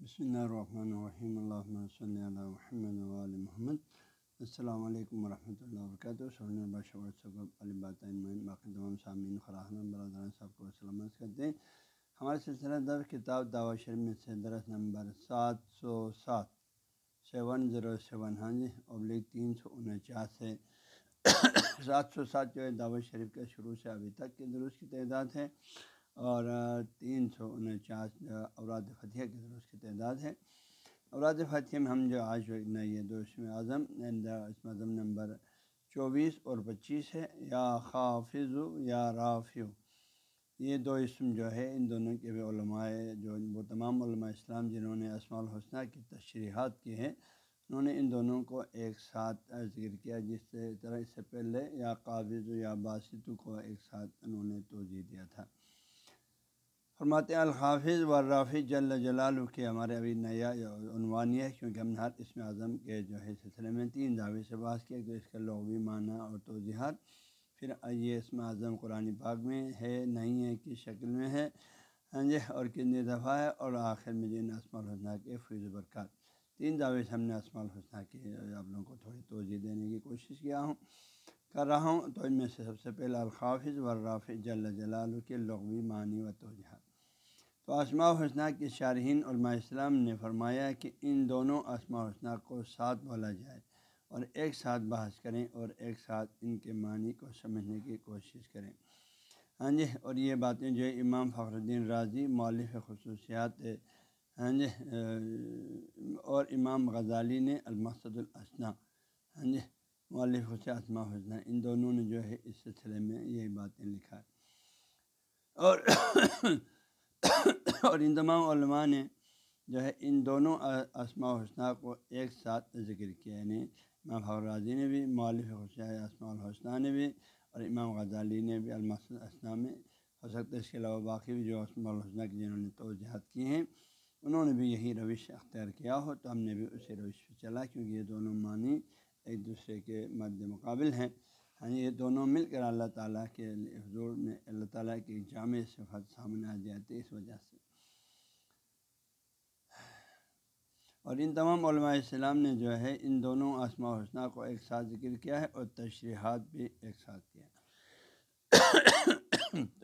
بسم اللہ الرحمن الرحیم اللہ صلی اللہ محمد علیہ محمد السلام علیکم ورحمۃ اللہ وبرکاتہ باقی تمام سامعین خراہم برادران صاحب کو سلامت کرتے ہیں ہمارے سلسلہ در کتاب دعوت شریف میں سے درس نمبر سات سو سات، سیون زیرو سیون ہاں جی ابلیغ تین سو انچاس ہے۔ سات سو سات جو ہے دعوت شریف کے شروع سے ابھی تک کے درست کی تعداد ہے۔ اور تین سو انچاس اوراد فتح کے درست کی تعداد ہے۔ اوراد فتح میں ہم جو آج نئی دو اسم اعظم اسم اعظم نمبر چوبیس اور پچیس ہے۔ یا خافظ یا رافیو یہ دو اسم جو ہے، ان دونوں کے بھی علماء جو وہ تمام علماء اسلام جنہوں نے اسماع الحسنہ کی تشریحات کی ہیں، انہوں نے ان دونوں کو ایک ساتھ ذکر کیا، جس طرح اس سے پہلے یا قابض یا باسط کو ایک ساتھ انہوں نے توجہ دیا تھا۔ فرماتے الحافظ و رافظ جل جلال کے ہمارے ابھی نیا عنوانی ہے، کیونکہ ہم نے ہر اسم اعظم کے جو ہے سلسلے میں تین دعوے سے بات کیا کہ اس کا لغوی معنی اور توجہات پھر یہ اسم اعظم قرآن پاک میں ہے، نہیں ہے، کس شکل میں ہے ہاں جی اور کتنی دفعہ ہے، اور آخر میں جن اسما الحسنہ کے فیض برکات۔ تین دعوے سے ہم نے اسما الحسنہ کے آپ لوگوں کو تھوڑی توجہ دینے کی کوشش کیا ہوں، کر رہا ہوں۔ تو ان میں سے سب سے پہلے الخافظ و رافظ جل جلال کے لغوی معنی و توجہات تو اسماء حسنہ کے شارحین علماء اسلام نے فرمایا کہ ان دونوں اسماء حسنہ کو ساتھ بولا جائے اور ایک ساتھ بحث کریں اور ایک ساتھ ان کے معنی کو سمجھنے کی کوشش کریں۔ ہاں جی اور یہ باتیں جو ہے امام فخر الدین راضی مولف خصوصیات ہاں جی اور امام غزالی نے المقصد الاسنا ہاں جی مولف خصوص اسماء حسنہ، ان دونوں نے جو ہے اس سلسلے میں یہی باتیں لکھا۔ اور اور ان تمام علماء نے جو ہے ان دونوں اسماء الحسنہ کو ایک ساتھ ذکر کیا یعنی امام فخر راضی نے بھی مالف حسین اسماء الحسنہ نے بھی اور امام غزالی نے بھی المسد اسلام میں، ہو سکتا ہے اس کے علاوہ باقی بھی جو اسماء الحسنہ کی جنہوں نے توجہات کی ہیں، انہوں نے بھی یہی روش اختیار کیا ہو تو ہم نے بھی اسی روش پہ چلا کیونکہ یہ دونوں معنی ایک دوسرے کے مد مقابل ہیں۔ ہاں یہ دونوں مل کر اللہ تعالیٰ کے حضور میں، اللہ تعالیٰ کی جامع صفت سامنے آ جاتی ہے اس وجہ سے۔ اور ان تمام علماء السلام نے جو ہے ان دونوں آسما حسنہ کو ایک ساتھ ذکر کیا ہے اور تشریحات بھی ایک ساتھ کیا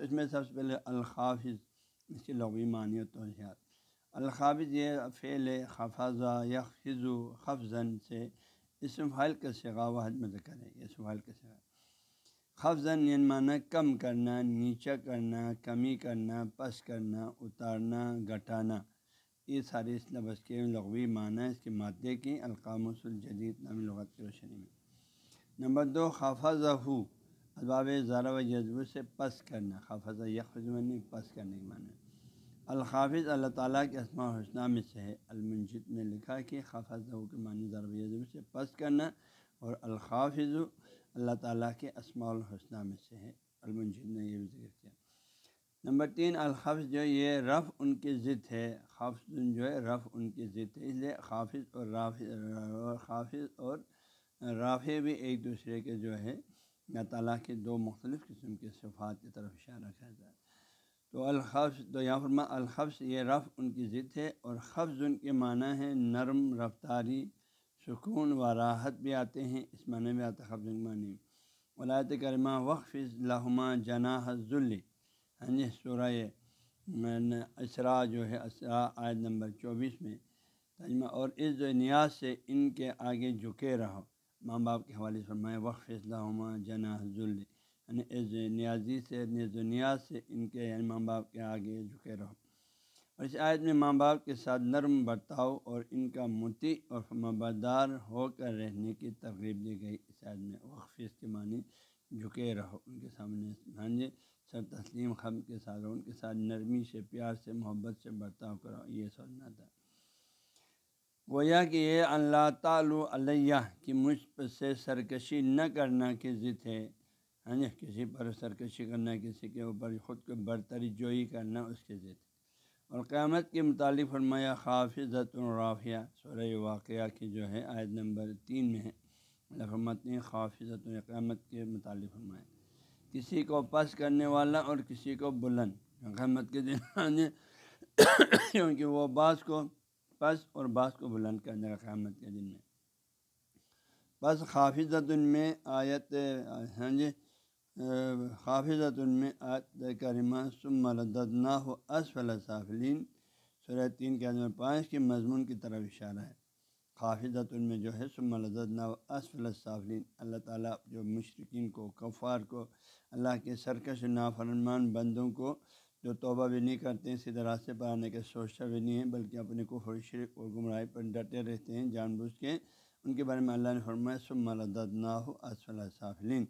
اس میں سب سے پہلے الخافظ اس کی لغوی معنی و توجہات الخافظ یہ فعل خفاظہ یا خزو خفظن سے اسم فائل کا سگا واحد میں ذکر ہے یہ فائل کا سگا خفظن یعنی معنی کم کرنا، نیچا کرنا، کمی کرنا، پس کرنا، اتارنا، گھٹانا۔ یہ سارے اس لفظ کے لغوی معنی اس کے مادے کی القام الجدید نامی لغت کی روشنی میں۔ نمبر دو خافظ ہو اباب ذرا و جذب سے پس کرنا خافظ یکمنی پس کرنے کے معنی الخافظ اللہ تعالیٰ کے اسماء حسنہ میں سے ہے۔ المنجد میں لکھا کہ خافظ کے معنی ذرا و جذب سے پس کرنا اور الخافظ اللہ تعالیٰ کے اسماء الحسنہ میں سے ہے۔ المنجد نے یہ بھی ذکر کیا۔ نمبر تین الخفظ جو یہ رف ان کی ضد ہے۔ خفظ جو ہے رف ان کی ضد ہے۔ اس لیے خافظ اور رافظ خافظ اور رافع بھی ایک دوسرے کے جو ہے اللہ تعالیٰ کے دو مختلف قسم کے صفات کی طرف اشارہ کیا جائے تو الخفظ تو یہاں فرما الخفظ یہ رف ان کی ضد ہے اور خفظ ان کے معنی ہے نرم، رفتاری، سکون و راحت بھی آتے ہیں۔ اس معنی میں آتا خفظ معنی۔ ولایت کرمہ وقف لہما جناح ذلی ہاں جی سورہ اسرا جو ہے، اسرا عائد نمبر چوبیس میں تجمہ اور اس نیاز سے ان کے آگے جھکے رہو۔ ماں باپ کے حوالے سے فرمائے وقف اصلاح جنا ذل یعنی اس نیازی سے نیز و نیاز سے ان کے یعنی ماں باپ کے آگے جھکے رہو۔ اور اس عائد میں ماں باپ کے ساتھ نرم برتاؤ اور ان کا متی اور مبردار ہو کر رہنے کی ترغیب دی گئی۔ اس عائد میں وقف کے معنی جھکے رہو۔ ان کے سامنے ہاں جی سر تسلیم خم کے ساتھ ان کے ساتھ نرمی سے، پیار سے، محبت سے برتاؤ کرو، یہ سوچنا تھا گویا کہ یہ اللہ تعالیٰ علیہ کی مجھ سے سرکشی نہ کرنا کی ضد ہے ہاں جی کسی پر سرکشی کرنا، کسی کے اوپر خود کو برتری جوئی کرنا اس کی ضد اور قیامت کے متعلق فرمایا خافظت الرافیہ سورہ واقعہ کی جو ہے عائد نمبر تین میں ہے۔ رحمت نے خافظت القیامت کے متعلق فرمایا۔ کسی کو پس کرنے والا اور کسی کو بلند۔ قیامت کے دن کیونکہ وہ بعض کو پس اور بعض کو بلند کر دے گا قیامت کے دن میں۔ بس حافظت ان میں آیت ہاں جی حافظت ان میں آیت کریمہ سم الدنا اسفل صافلین سورہ تین کے اندر پانچ کے مضمون کی طرف اشارہ ہے۔ حافظت ان میں جو ہے سم الدنا اسفل صافلین اللہ تعالیٰ جو مشرقین کو، کفار کو، اللہ کے سرکش نافرمان بندوں کو جو توبہ بھی نہیں کرتے ہیں، سیدھے راستے پر آنے کے سوچتا بھی نہیں ہے، بلکہ اپنے کو شرک اور گمراہی پر ڈٹے رہتے ہیں، جان بوجھ کے۔ ان کے بارے میں اللہ نے فرمایا سم نہ ہو اسفل صافلین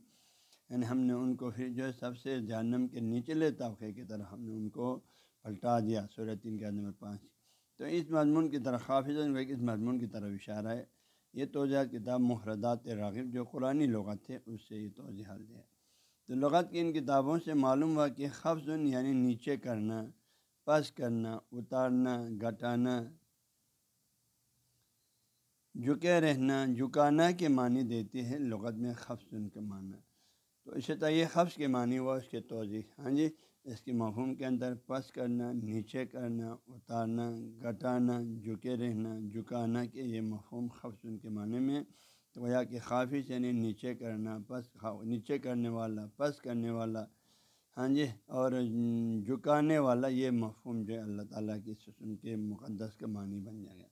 یعنی ہم نے ان کو پھر جو ہے سب سے جہنم کے نچلے طبقے کی طرح ہم نے ان کو پلٹا دیا۔ سورہ تین کا نمبر پانچ۔ تو اس مضمون کی طرح حافظ اس مضمون کی طرف اشارہ ہے۔ یہ توجہ کتاب محردات راغب جو قرآن لغت تھے، اس سے یہ توجہ دیا تو لغت کی ان کتابوں سے معلوم ہوا کہ خفظ یعنی نیچے کرنا، پس کرنا، اتارنا گٹانا جھکے رہنا، جھکانا کے معنی دیتی ہے لغت میں خفظ کے معنی۔ تو اسی طرح یہ خفظ کے معنی ہوا، اس کے توضیع ہاں جی اس کے مفہوم کے اندر پس کرنا، نیچے کرنا، اتارنا گٹانا جھکے رہنا، جھکانا کے یہ مفہوم خفظ کے معنی میں تو وہ کہ خافظ یعنی نیچے کرنا، پس نیچے کرنے والا، پس کرنے والا۔ ہاں جی اور جھکانے والا یہ مفہوم جو ہے اللہ تعالیٰ کی سسن کے مقدس کا معنی بن جائے گا۔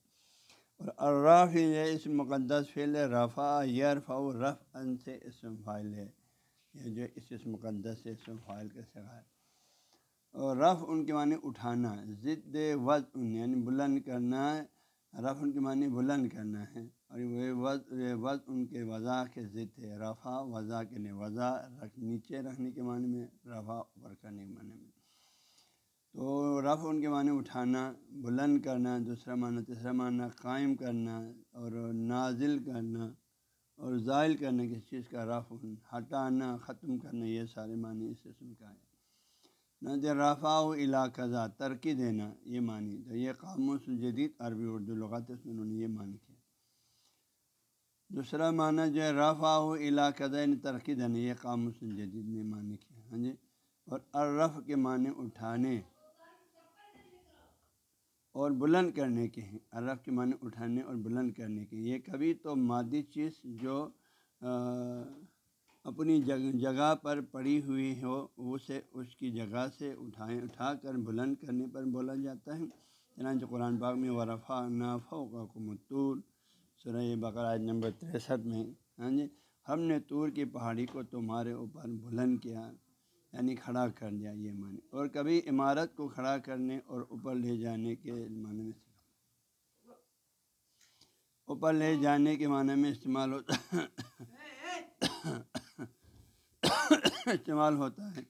اور الرف یہ اس مقدس فعل رفع یرف و رف ان سے اسم فائل ہے۔ یہ جو اس اس مقدس سے اسم فائل کا سگا ہے۔ اور رف ان کے معنی اٹھانا ضد وز یعنی بلند کرنا رف ان کے معنی بلند کرنا ہے۔ اور وہ وز ان کے وضع کے ضد ہے۔ رفع وضع کے لیے وضع رکھ، نیچے رکھنے کے معنی میں، رفع اوپر کرنے کے معنی میں۔ تو رف ان کے معنی اٹھانا، بلند کرنا، دوسرا معنی، تیسرا معنی، قائم کرنا اور نازل کرنا اور زائل کرنا کسی چیز کا رف ہٹانا، ختم کرنا، یہ سارے معنی اس قسم کا ہے رفا و علاقہ ترقی دینا یہ معنی تو یہ قاموس جدید عربی اردو لغات اس میں انہوں نے یہ معنی کیا۔ دوسرا معنی جو ہے رفا و علاقہ یعنی ترقی دینا، یہ قاموس جدید نے معنی کیا۔ ہاں جی؟ اور الرف کے معنی اٹھانے اور بلند کرنے کے ہیں۔ عرف کے معنی اٹھانے اور بلند کرنے کے یہ کبھی تو مادی چیز جو اپنی جگہ پر پڑی ہوئی ہو، اسے اس کی جگہ سے اٹھائیں، اٹھا کر بلند کرنے پر بولا جاتا ہے۔ چنانچہ قرآن پاک میں ورفا نافع کا کمتور سرح بقرآ نمبر تریسٹھ میں ہاں جی ہم نے طور کی پہاڑی کو تمہارے اوپر بلند کیا یعنی کھڑا کر دیا، یہ معنی۔ اور کبھی عمارت کو کھڑا کرنے اور اوپر لے جانے کے معنی میں اوپر لے جانے کے معنی میں استعمال ہوتا استعمال ہوتا ہے۔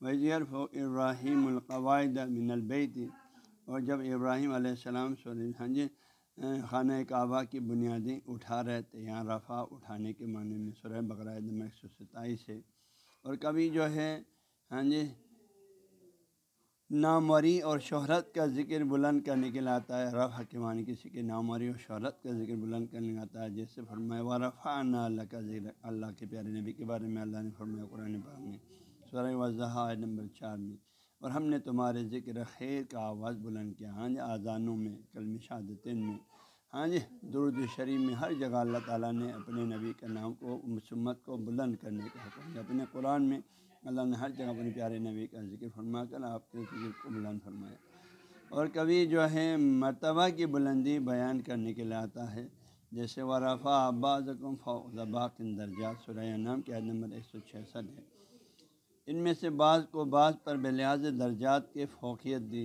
وزیر فو ابراہیم القواعد من البیت۔ اور جب ابراہیم علیہ السلام ہاں جی خانہ کعبہ کی بنیادیں اٹھا رہے تھے یہاں رفع اٹھانے کے معنی میں سورہ بقرائے ایک سو ستائیس ہے۔ اور کبھی جو ہے ہاں جی ناموری اور شہرت کا ذکر بلند کرنے کے لیے آتا ہے۔ رفع کے کسی کے ناموری اور شہرت کا ذکر بلند کرنے آتا ہے، جیسے فرمایا و رفع نہ اللہ کا ذکر اللہ کے پیارے نبی کے بارے میں اللہ نے فرمایا قرآن پاک میں، سورہ وضحا نمبر چار میں، اور ہم نے تمہارے ذکر خیر کا آواز بلند کیا ہاں جی آزانوں میں کلم شہادتین میں ہاں جی درود شریف میں، ہر جگہ اللہ تعالیٰ نے اپنے نبی کے نام کو مسمت کو بلند کرنے کا حکم اپنے قرآن میں اللہ نے ہر جگہ اپنے پیارے نبی کا ذکر فرما کر آپ کے ذکر کو بلند فرمایا۔ اور کبھی جو ہے مرتبہ کی بلندی بیان کرنے کے لیے آتا ہے، جیسے وہ رفا عباس فوق درجات سرح نام کے عید نمبر ایک سو چھسٹھ ہے۔ ان میں سے بعض کو بعض پر بلحاظ درجات کی فوقیت دی۔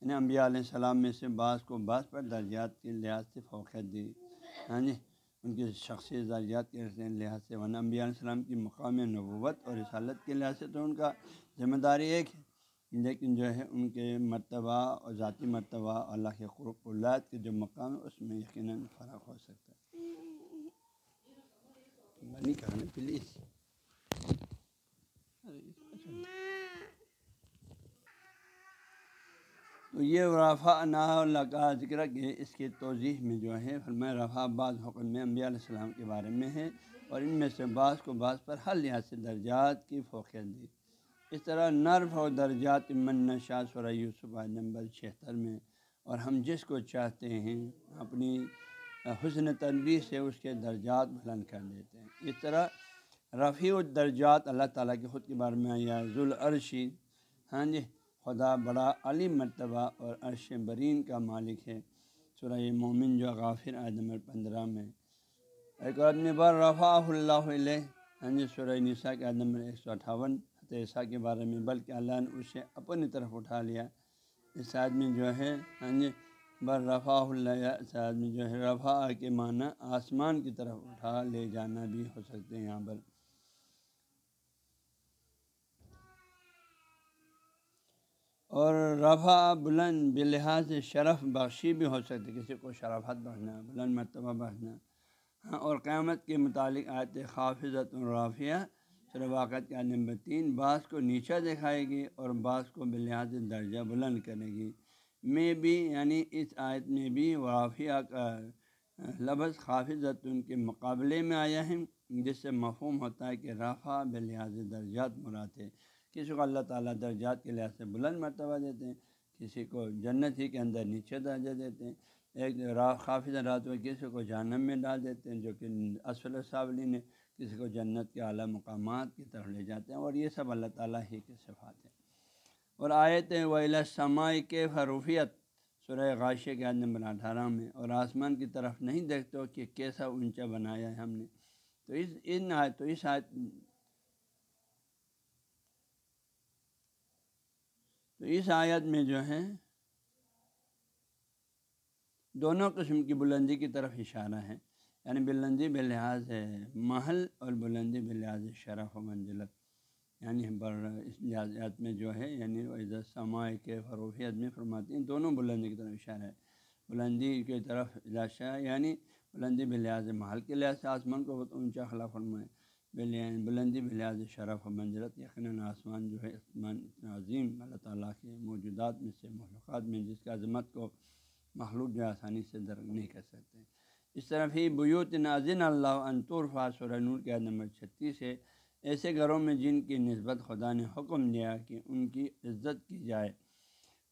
یعنی انبیاء علیہ السلام میں سے بعض کو بعض پر درجات کے لحاظ سے فوقیت دی۔ ہاں جی؟ ان کی شخصی درجات کے لحاظ سے۔ ورنہ انبیاء علیہ السلام کی مقام نبوت اور رسالت کے لحاظ سے تو ان کا ذمہ داری ایک ہے۔ لیکن جو ہے، ان کے مرتبہ اور ذاتی مرتبہ اللہ کے قرق اللہ کے جو مقام ہے، اس میں یقیناً فرق ہو سکتا ہے۔ پلیز۔ تو یہ رفع نا اللہ کا ذکر کہ اس کی توضیح میں جو ہے، فرمایا رفع بعض حکم میں انبیاء علیہ السلام کے بارے میں ہے اور ان میں سے بعض کو بعض پر ہر لحاظ سے درجات کی فوقیت دی۔ اس طرح نرف اور درجات من نشا سورہ یوسف نمبر چھہتر میں، اور ہم جس کو چاہتے ہیں اپنی حسن تنبی سے اس کے درجات بلند کر دیتے ہیں۔ اس طرح رفیع الدرجات اللہ تعالیٰ کے خود کے بارے میں یا ذوالعرشی۔ ہاں جی خدا بڑا علی مرتبہ اور عرش برین کا مالک ہے۔ سورہ مومن جو غافر عید نمبر پندرہ میں ایک آدمی بار رفا اللہ علیہ۔ ہاں جی سورہ نساء کے عید نمبر ایک سو اٹھاون۔ عیسیٰ کے بارے میں، بلکہ اللہ نے اسے اپنی طرف اٹھا لیا۔ اس آدمی جو ہے ہاں جی بر رفا اللہ اس آدمی جو ہے رفا کے معنی آسمان کی طرف اٹھا لے جانا بھی ہو سکتے ہیں یہاں پر۔ اور رفع بلند بلحاظ شرف بخشی بھی ہو سکتی کسی کو شرافت بخشنا، بلند مرتبہ بخشنا۔ ہاں اور قیامت کے متعلق آیت خافظت الرافیہ واقعات کا نمبر تین، بعض کو نیچا دکھائے گی اور بعض کو بلحاظ درجہ بلند کرے گی۔ میں بھی یعنی اس آیت میں بھی رافیہ کا لفظ خافظت ان کے مقابلے میں آیا ہے، جس سے مفہوم ہوتا ہے کہ رافع بلحاظ درجات مراد ہے۔ کسی کو اللہ تعالیٰ درجات کے لحاظ سے بلند مرتبہ دیتے ہیں، کسی کو جنت ہی کے اندر نیچے درجہ دیتے ہیں۔ ایک خافظ رات میں کسی کو جہنم میں ڈال دیتے ہیں، جو کہ اسفل صابلین نے کسی کو جنت کے اعلیٰ مقامات کی طرف لے جاتے ہیں۔ اور یہ سب اللہ تعالیٰ ہی کے صفات ہیں۔ اور آیت ویلا سماعی کے فروفیت سورہ غاشے کے عاد نمبر اٹھارہ میں، اور آسمان کی طرف نہیں دیکھتے ہو کہ کیسا اونچا بنایا ہے ہم نے۔ تو اس، ان آیت، تو اس آیت تو اس آیت میں جو ہے، دونوں قسم کی بلندی کی طرف اشارہ ہے۔ یعنی بلندی بلحاظ ہے محل اور بلندی بلحاظ شرف و منزلت۔ یعنی بر اس لحاظ میں جو ہے یعنی عزت سماع کے فروخیت میں فرماتی ہیں، دونوں بلندی کی طرف اشارہ ہے۔ بلندی کی طرف اشارہ یعنی بلندی بلحاظ محل کے لحاظ سے آسمان کو بہت اونچا خلا فرمائے۔ بلندی بلحاظ شرف و منظرت یقیناً آسمان جو ہے عظیم، اللہ تعالیٰ کے موجودات میں سے مخلوقات میں، جس کی عظمت کو مخلوق جو آسانی سے درک نہیں کر سکتے۔ اس طرف ہی بیوت نازن اللہ انطور سورہ نور کے نمبر چھتیس ہے۔ ایسے گھروں میں جن کی نسبت خدا نے حکم دیا کہ ان کی عزت کی جائے،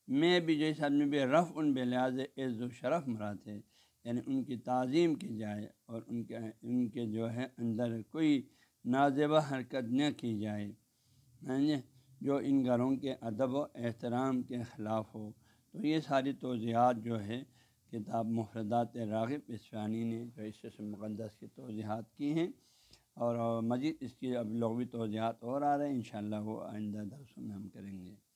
میں بھی جو اس آدمی بھی رف ان بے لحاظ عز و شرف مراد ہے۔ یعنی ان کی تعظیم کی جائے اور ان کے ان کے جو ہے اندر کوئی نازبہ حرکت نہ کی جائے۔ جی جو ان گھروں کے ادب و احترام کے خلاف ہو۔ تو یہ ساری توضیحات جو ہے، کتاب مفردات راغب اسفانی نے جو اس سے مقدس کی توضیحات کی ہیں۔ اور مزید اس کی اب لغوی توضیحات اور آ رہے ہیں۔ انشاءاللہ وہ آئندہ درسوں میں ہم کریں گے۔